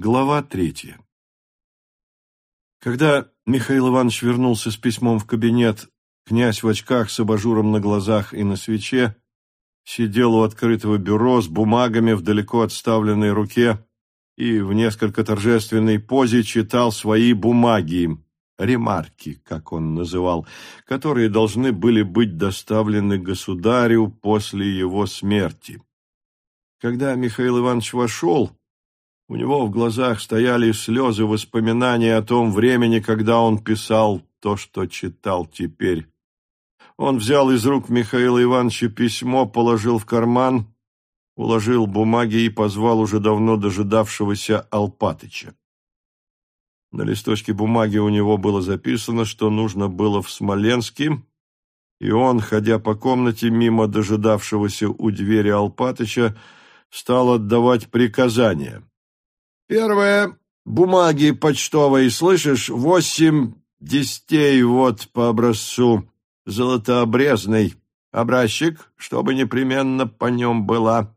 Глава третья. Когда Михаил Иванович вернулся с письмом в кабинет, князь в очках с абажуром на глазах и на свече сидел у открытого бюро с бумагами в далеко отставленной руке и в несколько торжественной позе читал свои бумаги, ремарки, как он называл, которые должны были быть доставлены государю после его смерти. Когда Михаил Иванович вошел, у него в глазах стояли слезы воспоминания о том времени, когда он писал то, что читал теперь. Он взял из рук Михаила Ивановича письмо, положил в карман, уложил бумаги и позвал уже давно дожидавшегося Алпатыча. На листочке бумаги у него было записано, что нужно было в Смоленске, и он, ходя по комнате мимо дожидавшегося у двери Алпатыча, стал отдавать приказания. Первое. Бумаги почтовые, слышишь? Восемь десятей вот по образцу. Золотообрезный. Образчик, чтобы непременно по нем была.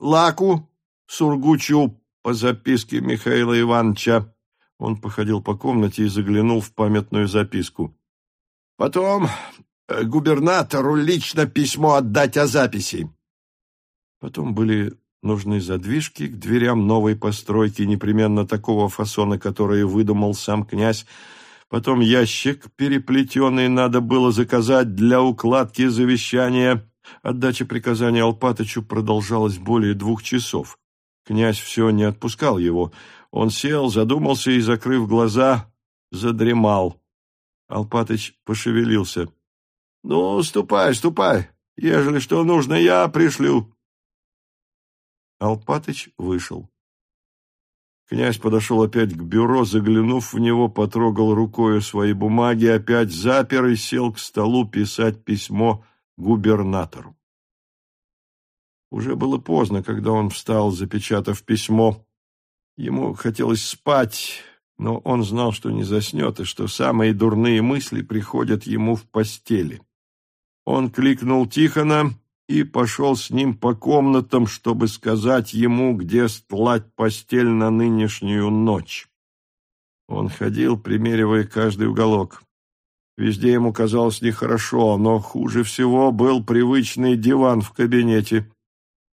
Лаку, сургучу по записке Михаила Ивановича. Он походил по комнате и заглянул в памятную записку. Потом э, губернатору лично письмо отдать о записи. Потом были нужны задвижки к дверям новой постройки, непременно такого фасона, который выдумал сам князь. Потом ящик переплетенный надо было заказать для укладки завещания. Отдача приказания Алпатычу продолжалась более двух часов. Князь все не отпускал его. Он сел, задумался и, закрыв глаза, задремал. Алпатыч пошевелился. — Ну, ступай, ступай. Ежели что нужно, я пришлю. Алпатыч вышел. Князь подошел опять к бюро, заглянув в него, потрогал рукою свои бумаги, опять запер и сел к столу писать письмо губернатору. Уже было поздно, когда он встал, запечатав письмо. Ему хотелось спать, но он знал, что не заснет, и что самые дурные мысли приходят ему в постели. Он кликнул Тихона и пошел с ним по комнатам, чтобы сказать ему, где стлать постель на нынешнюю ночь. Он ходил, примеривая каждый уголок. Везде ему казалось нехорошо, но хуже всего был привычный диван в кабинете.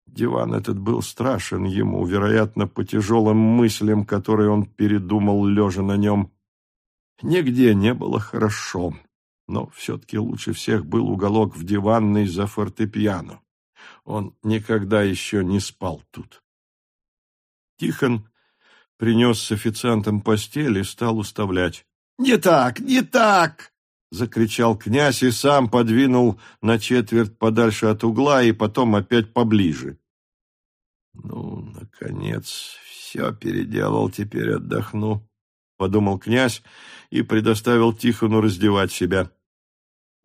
Диван этот был страшен ему, вероятно, по тяжелым мыслям, которые он передумал, лежа на нем. Нигде не было хорошо но все-таки лучше всех был уголок в диванной за фортепиано. Он никогда еще не спал тут. Тихон принес с официантом постель и стал уставлять. «Не так, не так!» — закричал князь и сам подвинул на четверть подальше от угла и потом опять поближе. «Ну, наконец, все переделал, теперь отдохну», — подумал князь и предоставил Тихону раздевать себя.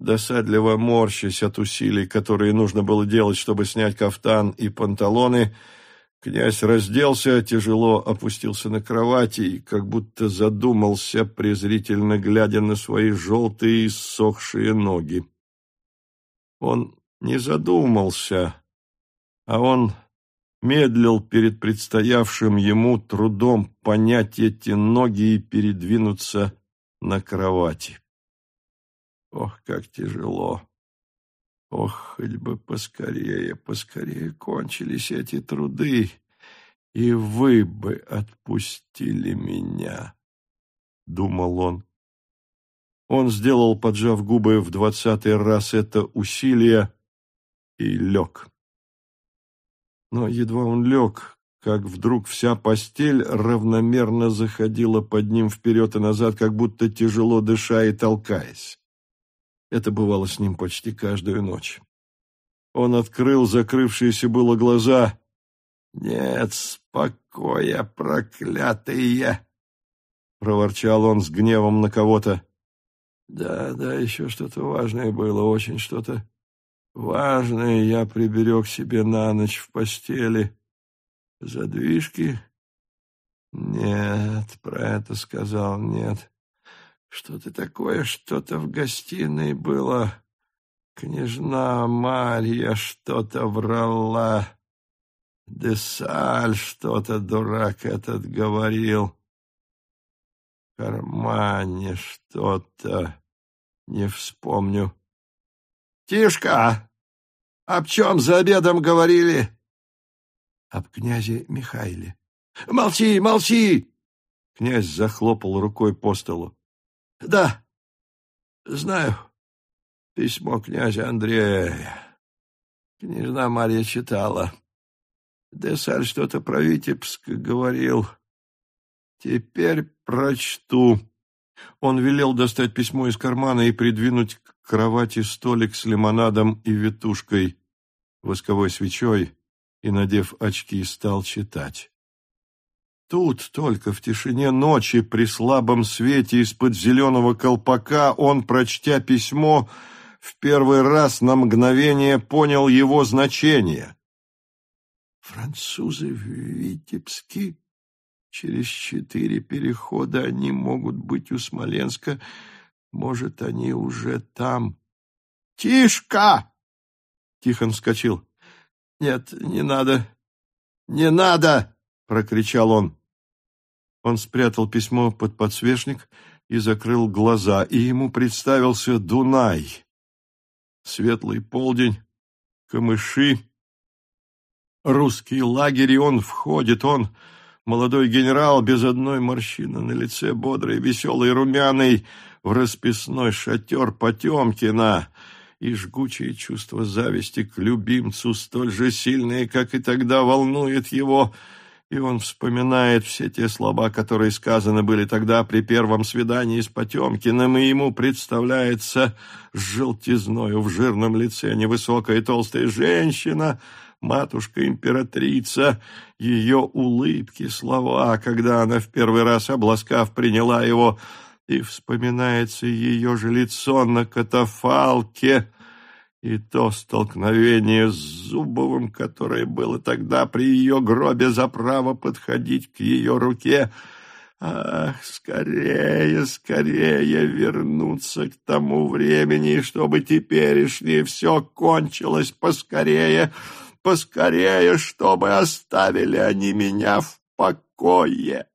Досадливо морщась от усилий, которые нужно было делать, чтобы снять кафтан и панталоны, князь разделся, тяжело опустился на кровати и как будто задумался, презрительно глядя на свои желтые иссохшие ноги. Он не задумался, а он медлил перед предстоявшим ему трудом понять эти ноги и передвинуться на кровати. Ох, как тяжело! Ох, хоть бы поскорее, поскорее кончились эти труды, и вы бы отпустили меня, — думал он. Он сделал, поджав губы в двадцатый раз это усилие, и лег. Но едва он лег, как вдруг вся постель равномерно заходила под ним вперед и назад, как будто тяжело дыша и толкаясь. Это бывало с ним почти каждую ночь. Он открыл закрывшиеся было глаза. «Нет спокоя, проклятые!» Проворчал он с гневом на кого-то. «Да, да, еще что-то важное было, очень что-то важное я приберег себе на ночь в постели. Задвижки? Нет, про это сказал нет. Что-то такое, что-то в гостиной было. Княжна Марья что-то врала. Десаль что-то, дурак этот, говорил. В кармане что-то, не вспомню. Тишка, об чем за обедом говорили? Об князе Михаиле. Молчи, молчи! Князь захлопал рукой по столу. Да, знаю. Письмо князя Андрея. Княжна Марья читала. Десаль что-то про Витебск говорил. Теперь прочту. Он велел достать письмо из кармана и придвинуть к кровати столик с лимонадом и ветушкой, восковой свечой, и, надев очки, стал читать. Тут, только в тишине ночи, при слабом свете из-под зеленого колпака, он, прочтя письмо, в первый раз на мгновение понял его значение. Французы в Витебске. Через четыре перехода они могут быть у Смоленска. Может, они уже там. «Тишка!» Тихон вскочил. «Нет, не надо! Не надо!» — прокричал он. Он спрятал письмо под подсвечник и закрыл глаза, и ему представился Дунай. Светлый полдень, камыши, русский лагерь, и он входит, он, молодой генерал, без одной морщины на лице, бодрый, веселый, румяный, в расписной шатер Потемкина, и жгучее чувство зависти к любимцу, столь же сильное, как и тогда, волнует его — и он вспоминает все те слова, которые сказаны были тогда при первом свидании с Потемкиным, и ему представляется с желтизною в жирном лице невысокая толстая женщина, матушка-императрица, ее улыбки, слова, когда она в первый раз, обласкав, приняла его, и вспоминается ее же лицо на катафалке — и то столкновение с Зубовым, которое было тогда при ее гробе за право подходить к ее руке. Ах, скорее, скорее вернуться к тому времени, чтобы теперешнее все кончилось поскорее, поскорее, чтобы оставили они меня в покое.